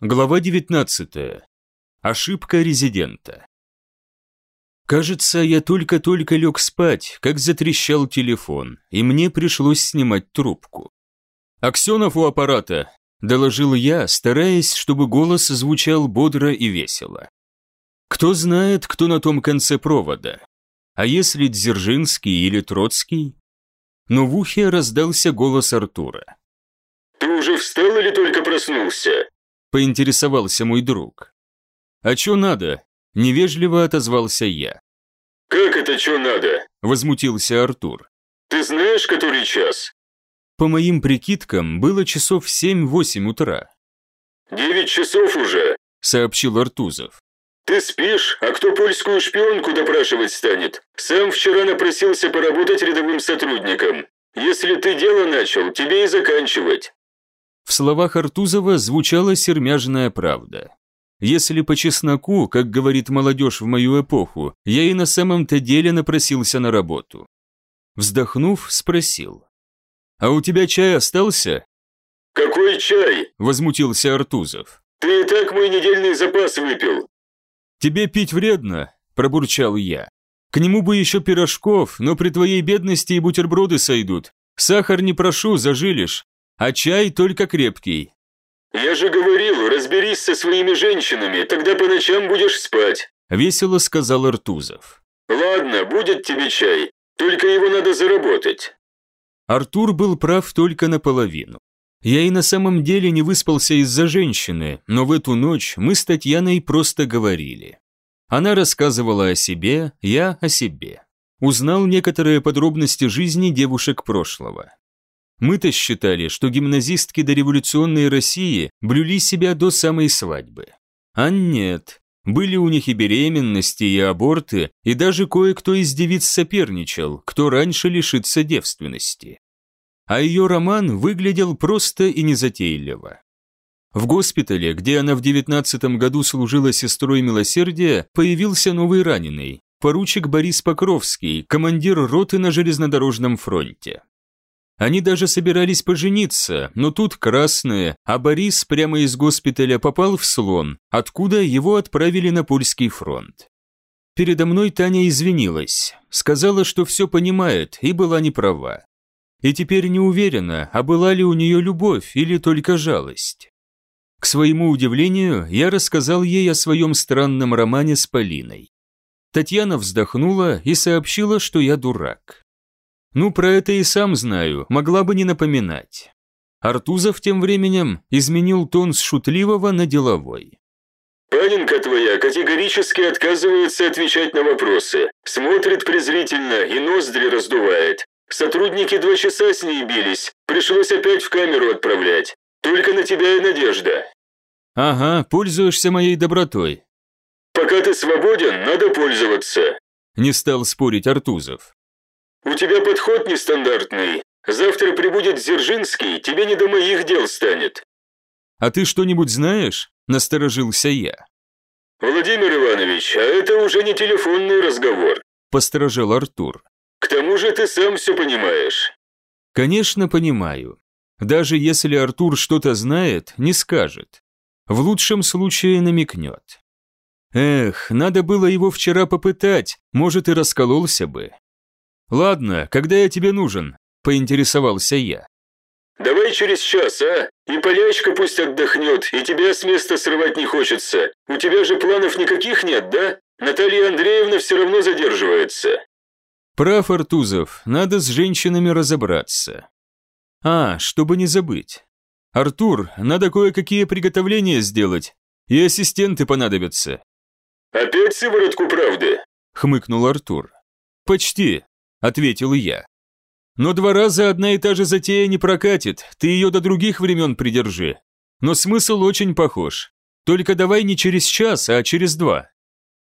Глава 19. Ошибка резидента. Кажется, я только-только лег спать, как затрещал телефон, и мне пришлось снимать трубку. «Аксенов у аппарата», – доложил я, стараясь, чтобы голос звучал бодро и весело. Кто знает, кто на том конце провода? А если Дзержинский или Троцкий? Но в ухе раздался голос Артура. «Ты уже встал или только проснулся?» – поинтересовался мой друг. «А чё надо?» – невежливо отозвался я. «Как это чё надо?» – возмутился Артур. «Ты знаешь, который час?» По моим прикидкам, было часов семь-восемь утра. «Девять часов уже», – сообщил Артузов. «Ты спишь, а кто польскую шпионку допрашивать станет? Сам вчера напросился поработать рядовым сотрудником. Если ты дело начал, тебе и заканчивать. В словах Артузова звучала сермяжная правда. Если по чесноку, как говорит молодежь в мою эпоху, я и на самом-то деле напросился на работу. Вздохнув, спросил. «А у тебя чай остался?» «Какой чай?» – возмутился Артузов. «Ты и так мой недельный запас выпил». «Тебе пить вредно», – пробурчал я. «К нему бы еще пирожков, но при твоей бедности и бутерброды сойдут. Сахар не прошу, зажилишь а чай только крепкий». «Я же говорил, разберись со своими женщинами, тогда по ночам будешь спать», – весело сказал Артузов. «Ладно, будет тебе чай, только его надо заработать». Артур был прав только наполовину. Я и на самом деле не выспался из-за женщины, но в эту ночь мы с Татьяной просто говорили. Она рассказывала о себе, я о себе. Узнал некоторые подробности жизни девушек прошлого. Мы-то считали, что гимназистки дореволюционной России блюли себя до самой свадьбы. А нет, были у них и беременности, и аборты, и даже кое-кто из девиц соперничал, кто раньше лишится девственности. А ее роман выглядел просто и незатейливо. В госпитале, где она в девятнадцатом году служила сестрой милосердия, появился новый раненый, поручик Борис Покровский, командир роты на железнодорожном фронте. Они даже собирались пожениться, но тут красные, а Борис прямо из госпиталя попал в слон, откуда его отправили на польский фронт. Передо мной Таня извинилась, сказала, что все понимает и была не права. И теперь не уверена, а была ли у нее любовь или только жалость. К своему удивлению, я рассказал ей о своем странном романе с Полиной. Татьяна вздохнула и сообщила, что я дурак. Ну, про это и сам знаю, могла бы не напоминать. Артузов тем временем изменил тон с шутливого на деловой. «Паненка твоя категорически отказывается отвечать на вопросы, смотрит презрительно и ноздри раздувает. Сотрудники два часа с ней бились, пришлось опять в камеру отправлять. Только на тебя и надежда». «Ага, пользуешься моей добротой». «Пока ты свободен, надо пользоваться», – не стал спорить Артузов. «У тебя подход нестандартный. Завтра прибудет Дзержинский, тебе не до моих дел станет». «А ты что-нибудь знаешь?» – насторожился я. «Владимир Иванович, а это уже не телефонный разговор», – посторожил Артур. «К тому же ты сам все понимаешь». «Конечно, понимаю. Даже если Артур что-то знает, не скажет. В лучшем случае намекнет. Эх, надо было его вчера попытать, может и раскололся бы. «Ладно, когда я тебе нужен?» – поинтересовался я. «Давай через час, а? И полячка пусть отдохнет, и тебя с места срывать не хочется. У тебя же планов никаких нет, да? Наталья Андреевна все равно задерживается». «Прав, Артузов, надо с женщинами разобраться». «А, чтобы не забыть. Артур, надо кое-какие приготовления сделать, и ассистенты понадобятся». «Опять сыворотку правды?» – хмыкнул Артур. «Почти. – ответил я. «Но два раза одна и та же затея не прокатит, ты ее до других времен придержи. Но смысл очень похож. Только давай не через час, а через два».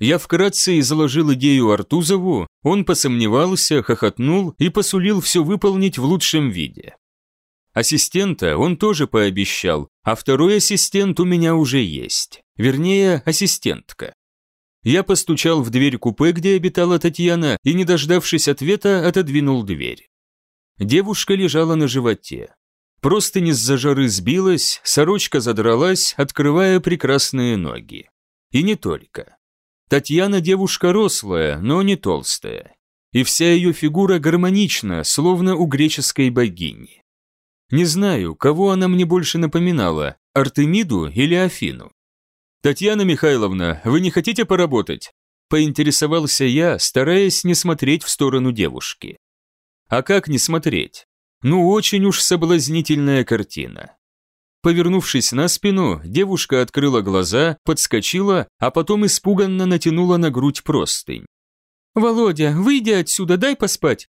Я вкратце изложил идею Артузову, он посомневался, хохотнул и посулил все выполнить в лучшем виде. Ассистента он тоже пообещал, а второй ассистент у меня уже есть. Вернее, ассистентка. Я постучал в дверь купе, где обитала Татьяна, и, не дождавшись ответа, отодвинул дверь. Девушка лежала на животе. Просто из-за жары сбилась, сорочка задралась, открывая прекрасные ноги. И не только. Татьяна девушка рослая, но не толстая. И вся ее фигура гармонична, словно у греческой богини. Не знаю, кого она мне больше напоминала, Артемиду или Афину. «Татьяна Михайловна, вы не хотите поработать?» Поинтересовался я, стараясь не смотреть в сторону девушки. А как не смотреть? Ну, очень уж соблазнительная картина. Повернувшись на спину, девушка открыла глаза, подскочила, а потом испуганно натянула на грудь простынь. «Володя, выйди отсюда, дай поспать!»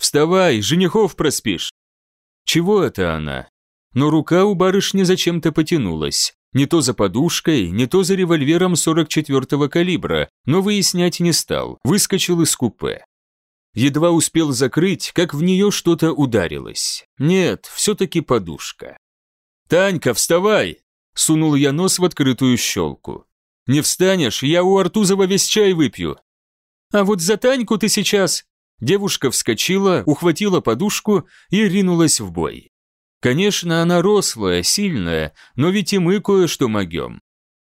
«Вставай, женихов проспишь!» Чего это она? Но рука у барышни зачем-то потянулась. Не то за подушкой, не то за револьвером 44-го калибра, но выяснять не стал, выскочил из купе. Едва успел закрыть, как в нее что-то ударилось. Нет, все-таки подушка. «Танька, вставай!» Сунул я нос в открытую щелку. «Не встанешь, я у Артузова весь чай выпью». «А вот за Таньку ты сейчас...» Девушка вскочила, ухватила подушку и ринулась в бой. Конечно, она рослая, сильная, но ведь и мы кое-что могем.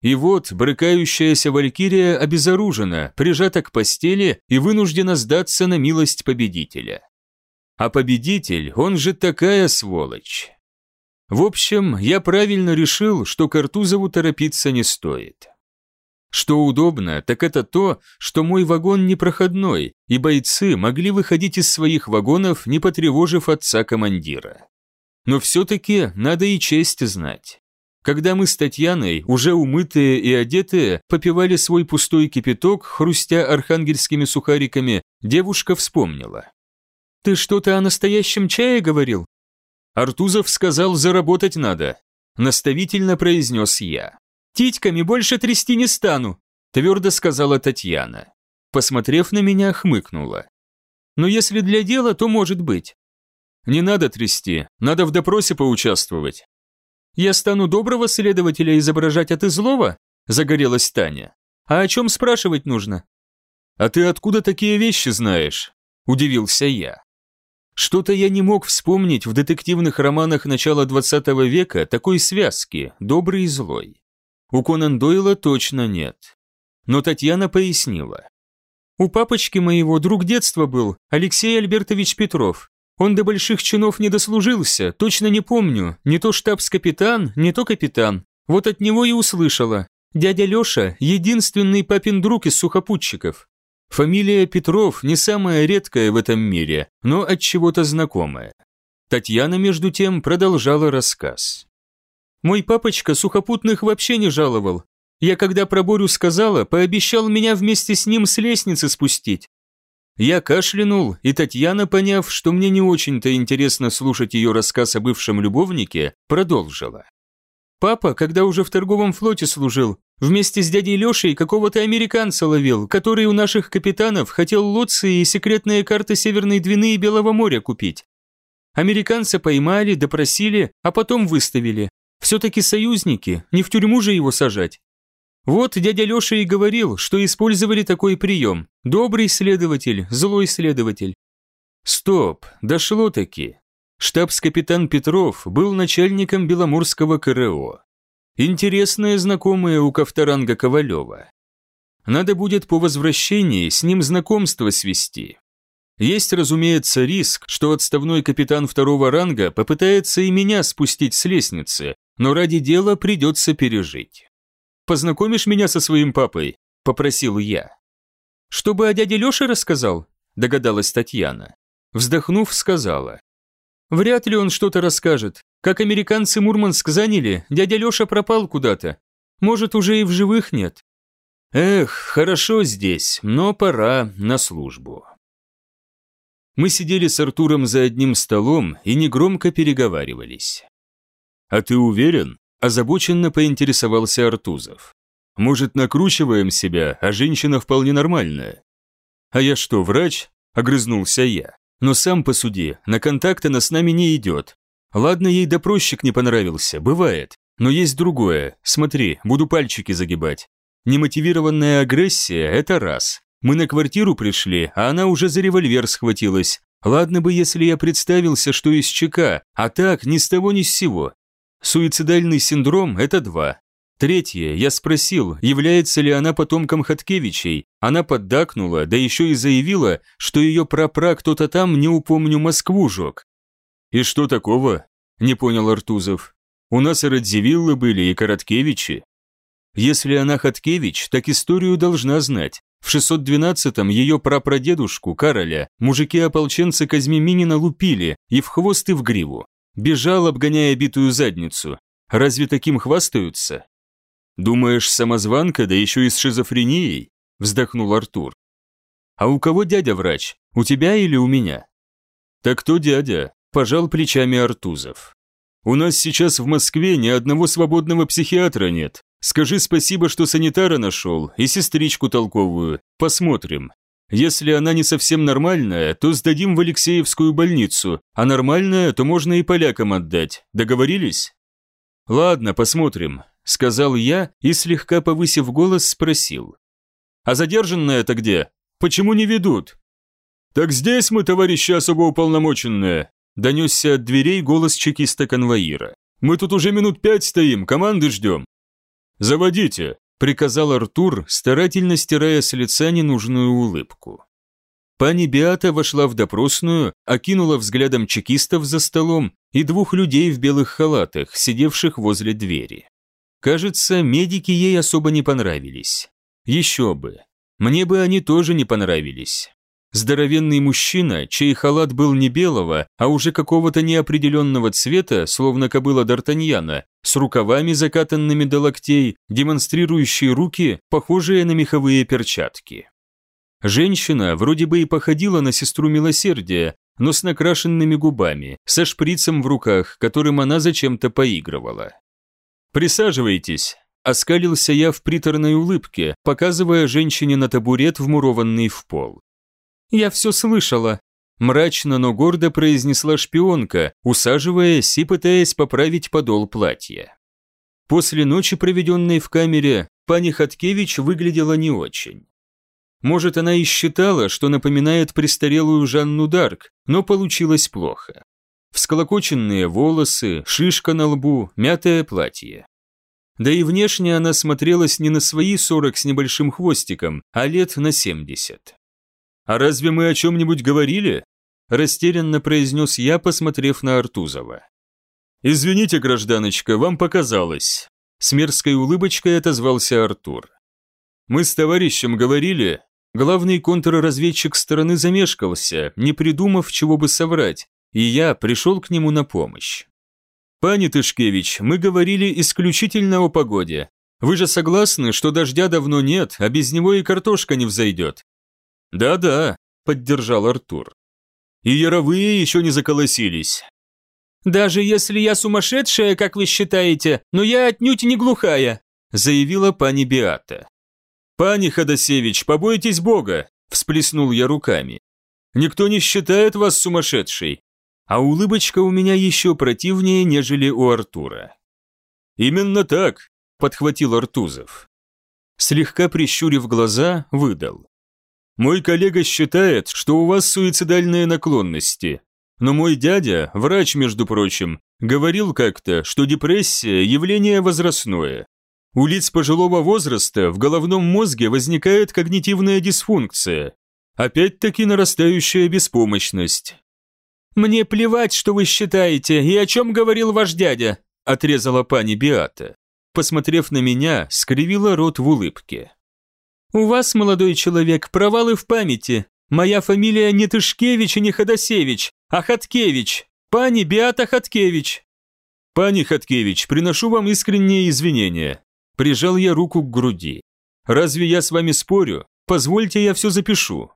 И вот брыкающаяся валькирия обезоружена, прижата к постели и вынуждена сдаться на милость победителя. А победитель, он же такая сволочь. В общем, я правильно решил, что Картузову торопиться не стоит. Что удобно, так это то, что мой вагон непроходной, и бойцы могли выходить из своих вагонов, не потревожив отца командира. Но все-таки надо и честь знать. Когда мы с Татьяной, уже умытые и одетые, попивали свой пустой кипяток, хрустя архангельскими сухариками, девушка вспомнила. «Ты что-то о настоящем чае говорил?» Артузов сказал, заработать надо. Наставительно произнес я. «Титьками больше трясти не стану», твердо сказала Татьяна. Посмотрев на меня, хмыкнула. «Но если для дела, то может быть». «Не надо трясти, надо в допросе поучаствовать», «Я стану доброго следователя изображать, а ты злого?» – загорелась Таня. «А о чем спрашивать нужно?» «А ты откуда такие вещи знаешь?» – удивился я. Что-то я не мог вспомнить в детективных романах начала 20 века такой связки, добрый и злой. У Конан Дойла точно нет. Но Татьяна пояснила. У папочки моего друг детства был Алексей Альбертович Петров. Он до больших чинов не дослужился, точно не помню, не то штабс-капитан, не то капитан. Вот от него и услышала. Дядя Леша – единственный папин друг из сухопутчиков. Фамилия Петров не самая редкая в этом мире, но от чего-то знакомая. Татьяна, между тем, продолжала рассказ. «Мой папочка сухопутных вообще не жаловал. Я когда про Борю сказала, пообещал меня вместе с ним с лестницы спустить. Я кашлянул, и Татьяна, поняв, что мне не очень-то интересно слушать ее рассказ о бывшем любовнике, продолжила. Папа, когда уже в торговом флоте служил, вместе с дядей Лешей какого-то американца ловил, который у наших капитанов хотел лоции и секретные карты Северной Двины и Белого моря купить. Американца поймали, допросили, а потом выставили. Все-таки союзники, не в тюрьму же его сажать. Вот дядя Леша и говорил, что использовали такой прием. Добрый следователь, злой следователь. Стоп, дошло-таки. Штабс-капитан Петров был начальником Беломорского КРО. Интересное знакомое у Ковторанга Ковалева. Надо будет по возвращении с ним знакомство свести. Есть, разумеется, риск, что отставной капитан второго ранга попытается и меня спустить с лестницы, но ради дела придется пережить. Познакомишь меня со своим папой?» – попросил я. «Чтобы о дяде Леше рассказал?» – догадалась Татьяна. Вздохнув, сказала. «Вряд ли он что-то расскажет. Как американцы Мурманск заняли, дядя Леша пропал куда-то. Может, уже и в живых нет». «Эх, хорошо здесь, но пора на службу». Мы сидели с Артуром за одним столом и негромко переговаривались. «А ты уверен?» Озабоченно поинтересовался Артузов. «Может, накручиваем себя, а женщина вполне нормальная?» «А я что, врач?» – огрызнулся я. «Но сам посуди, на контакт она с нами не идет. Ладно, ей допросчик не понравился, бывает. Но есть другое. Смотри, буду пальчики загибать. Немотивированная агрессия – это раз. Мы на квартиру пришли, а она уже за револьвер схватилась. Ладно бы, если я представился, что из ЧК, а так ни с того ни с сего. Суицидальный синдром – это два. Третье, я спросил, является ли она потомком Хаткевичей. Она поддакнула, да еще и заявила, что ее прапра кто-то там, не упомню, Москву жег. «И что такого?» – не понял Артузов. «У нас и Радзивиллы были, и Короткевичи». Если она Хаткевич, так историю должна знать. В 612-м ее прапрадедушку, Кароля, мужики-ополченцы Казьмиминина лупили и в хвост и в гриву. Бежал, обгоняя битую задницу. Разве таким хвастаются? «Думаешь, самозванка, да еще и с шизофренией?» – вздохнул Артур. «А у кого дядя врач? У тебя или у меня?» «Так кто дядя?» – пожал плечами Артузов. «У нас сейчас в Москве ни одного свободного психиатра нет. Скажи спасибо, что санитара нашел, и сестричку толковую. Посмотрим. Если она не совсем нормальная, то сдадим в Алексеевскую больницу, а нормальная, то можно и полякам отдать. Договорились? Ладно, посмотрим, сказал я и, слегка повысив голос, спросил. А задержанная-то где? Почему не ведут? Так здесь мы, товарищи особо уполномоченные, донесся от дверей голос чекиста-конвоира. Мы тут уже минут пять стоим, команды ждем. «Заводите!» – приказал Артур, старательно стирая с лица ненужную улыбку. Пани Биата вошла в допросную, окинула взглядом чекистов за столом и двух людей в белых халатах, сидевших возле двери. Кажется, медики ей особо не понравились. Еще бы. Мне бы они тоже не понравились. Здоровенный мужчина, чей халат был не белого, а уже какого-то неопределенного цвета, словно кобыла Д'Артаньяна, с рукавами закатанными до локтей, демонстрирующие руки, похожие на меховые перчатки. Женщина вроде бы и походила на сестру милосердия, но с накрашенными губами, со шприцем в руках, которым она зачем-то поигрывала. «Присаживайтесь», – оскалился я в приторной улыбке, показывая женщине на табурет, вмурованный в пол. «Я все слышала», – мрачно, но гордо произнесла шпионка, усаживаясь и пытаясь поправить подол платья. После ночи, проведенной в камере, пани Хаткевич выглядела не очень. Может, она и считала, что напоминает престарелую Жанну Дарк, но получилось плохо. Всколокоченные волосы, шишка на лбу, мятое платье. Да и внешне она смотрелась не на свои сорок с небольшим хвостиком, а лет на семьдесят. «А разве мы о чем-нибудь говорили?» Растерянно произнес я, посмотрев на Артузова. «Извините, гражданочка, вам показалось». С мерзкой улыбочкой отозвался Артур. «Мы с товарищем говорили...» Главный контрразведчик стороны замешкался, не придумав, чего бы соврать, и я пришел к нему на помощь. «Пани Тышкевич, мы говорили исключительно о погоде. Вы же согласны, что дождя давно нет, а без него и картошка не взойдет? «Да-да», – поддержал Артур. «И яровые еще не заколосились». «Даже если я сумасшедшая, как вы считаете, но я отнюдь не глухая», – заявила пани Биата. «Пани Ходосевич, побойтесь Бога!» – всплеснул я руками. «Никто не считает вас сумасшедшей, а улыбочка у меня еще противнее, нежели у Артура». «Именно так», – подхватил Артузов. Слегка прищурив глаза, выдал. Мой коллега считает, что у вас суицидальные наклонности. Но мой дядя, врач, между прочим, говорил как-то, что депрессия – явление возрастное. У лиц пожилого возраста в головном мозге возникает когнитивная дисфункция. Опять-таки нарастающая беспомощность. «Мне плевать, что вы считаете, и о чем говорил ваш дядя», – отрезала пани Биата. Посмотрев на меня, скривила рот в улыбке. «У вас, молодой человек, провалы в памяти. Моя фамилия не Тышкевич и не Ходосевич, а Хаткевич. Пани Биата Хаткевич». «Пани Хаткевич, приношу вам искренние извинения». Прижал я руку к груди. «Разве я с вами спорю? Позвольте, я все запишу».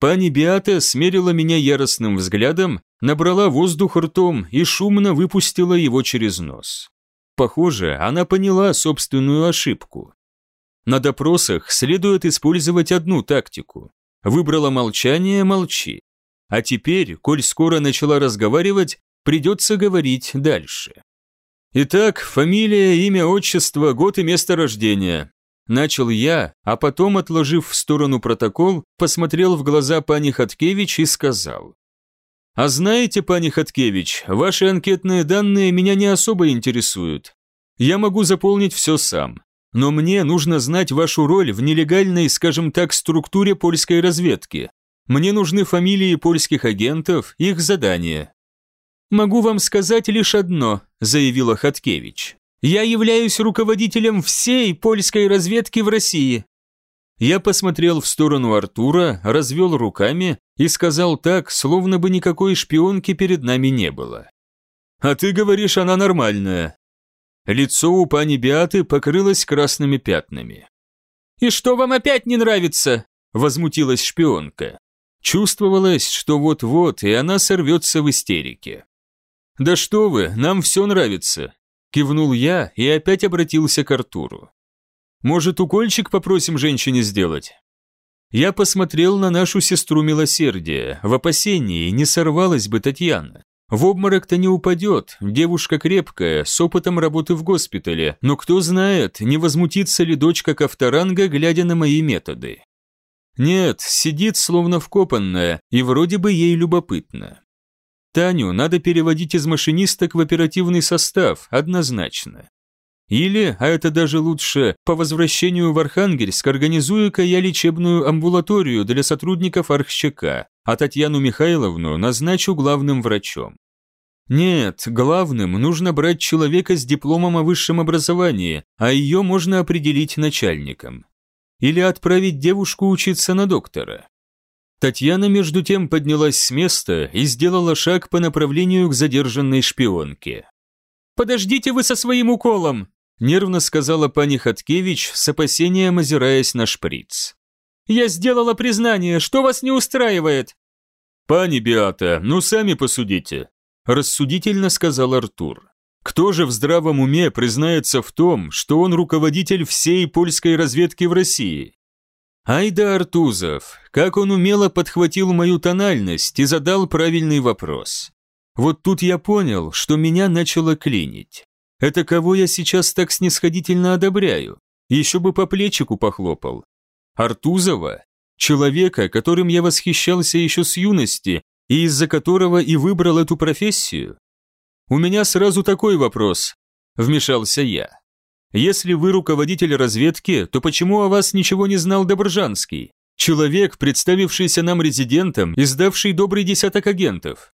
Пани Биата смерила меня яростным взглядом, набрала воздух ртом и шумно выпустила его через нос. Похоже, она поняла собственную ошибку. На допросах следует использовать одну тактику. Выбрала молчание – молчи. А теперь, коль скоро начала разговаривать, придется говорить дальше. Итак, фамилия, имя, отчество, год и место рождения. Начал я, а потом, отложив в сторону протокол, посмотрел в глаза пани Хаткевич и сказал. А знаете, пани Хаткевич, ваши анкетные данные меня не особо интересуют. Я могу заполнить все сам. Но мне нужно знать вашу роль в нелегальной, скажем так, структуре польской разведки. Мне нужны фамилии польских агентов, их задания. «Могу вам сказать лишь одно», – заявила Хаткевич. «Я являюсь руководителем всей польской разведки в России». Я посмотрел в сторону Артура, развел руками и сказал так, словно бы никакой шпионки перед нами не было. «А ты говоришь, она нормальная». Лицо у пани Биаты покрылось красными пятнами. «И что вам опять не нравится?» – возмутилась шпионка. Чувствовалось, что вот-вот, и она сорвется в истерике. «Да что вы, нам все нравится», – кивнул я и опять обратился к Артуру. «Может, укольчик попросим женщине сделать?» Я посмотрел на нашу сестру милосердия, в опасении, не сорвалась бы Татьяна. В обморок-то не упадет, девушка крепкая, с опытом работы в госпитале, но кто знает, не возмутится ли дочка Кавторанга, глядя на мои методы. Нет, сидит словно вкопанная, и вроде бы ей любопытно. Таню надо переводить из машинисток в оперативный состав, однозначно. Или, а это даже лучше, по возвращению в Архангельск организую-ка я лечебную амбулаторию для сотрудников Архщака, а Татьяну Михайловну назначу главным врачом. Нет, главным нужно брать человека с дипломом о высшем образовании, а ее можно определить начальником. Или отправить девушку учиться на доктора. Татьяна между тем поднялась с места и сделала шаг по направлению к задержанной шпионке. «Подождите вы со своим уколом!» Нервно сказала пани Хаткевич, с опасением озираясь на шприц. «Я сделала признание, что вас не устраивает?» «Пани Биата, ну сами посудите», рассудительно сказал Артур. «Кто же в здравом уме признается в том, что он руководитель всей польской разведки в России? Айда Артузов, как он умело подхватил мою тональность и задал правильный вопрос. Вот тут я понял, что меня начало клинить. Это кого я сейчас так снисходительно одобряю? Еще бы по плечику похлопал. Артузова? Человека, которым я восхищался еще с юности и из-за которого и выбрал эту профессию? У меня сразу такой вопрос, вмешался я. Если вы руководитель разведки, то почему о вас ничего не знал Добржанский? Человек, представившийся нам резидентом и сдавший добрый десяток агентов.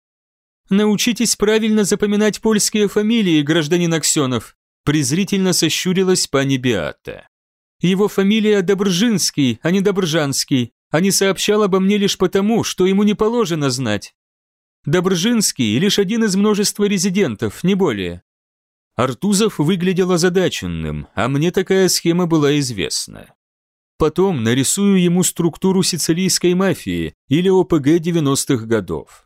Научитесь правильно запоминать польские фамилии, гражданин Аксенов, презрительно сощурилась пани Биата. Его фамилия Добржинский, а не Добржанский, а не сообщал обо мне лишь потому, что ему не положено знать. Добржинский – лишь один из множества резидентов, не более. Артузов выглядел озадаченным, а мне такая схема была известна. Потом нарисую ему структуру сицилийской мафии или ОПГ 90-х годов.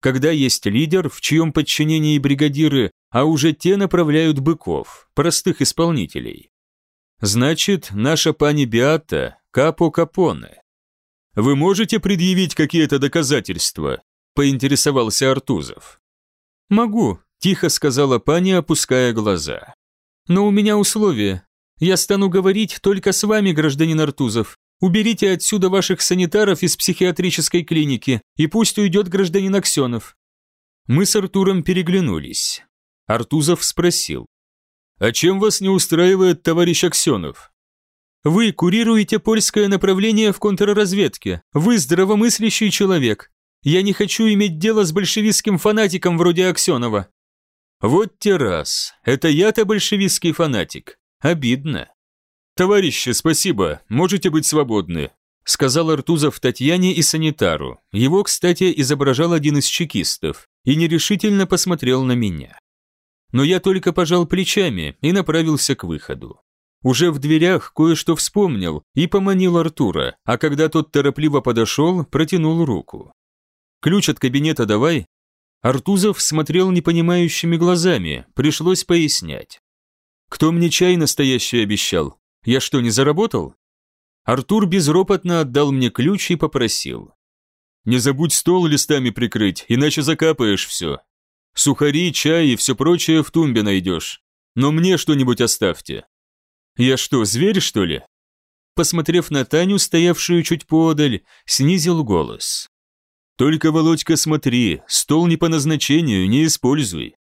Когда есть лидер, в чьем подчинении бригадиры, а уже те направляют быков, простых исполнителей. Значит, наша пани Биата – Капо Капоне. «Вы можете предъявить какие-то доказательства?» – поинтересовался Артузов. «Могу», Тихо сказала пани, опуская глаза. «Но у меня условие. Я стану говорить только с вами, гражданин Артузов. Уберите отсюда ваших санитаров из психиатрической клиники, и пусть уйдет гражданин Аксенов». Мы с Артуром переглянулись. Артузов спросил. «А чем вас не устраивает товарищ Аксенов?» «Вы курируете польское направление в контрразведке. Вы здравомыслящий человек. Я не хочу иметь дело с большевистским фанатиком вроде Аксенова. Вот те раз. Это я-то большевистский фанатик. Обидно. Товарищи, спасибо, можете быть свободны, сказал Артузов Татьяне и санитару. Его, кстати, изображал один из чекистов и нерешительно посмотрел на меня. Но я только пожал плечами и направился к выходу. Уже в дверях кое-что вспомнил и поманил Артура, а когда тот торопливо подошел, протянул руку. «Ключ от кабинета давай», Артузов смотрел непонимающими глазами, пришлось пояснять. «Кто мне чай настоящий обещал? Я что, не заработал?» Артур безропотно отдал мне ключ и попросил. «Не забудь стол листами прикрыть, иначе закапаешь все. Сухари, чай и все прочее в тумбе найдешь. Но мне что-нибудь оставьте». «Я что, зверь, что ли?» Посмотрев на Таню, стоявшую чуть подаль, снизил голос. Только, Володька, смотри, стол не по назначению, не используй.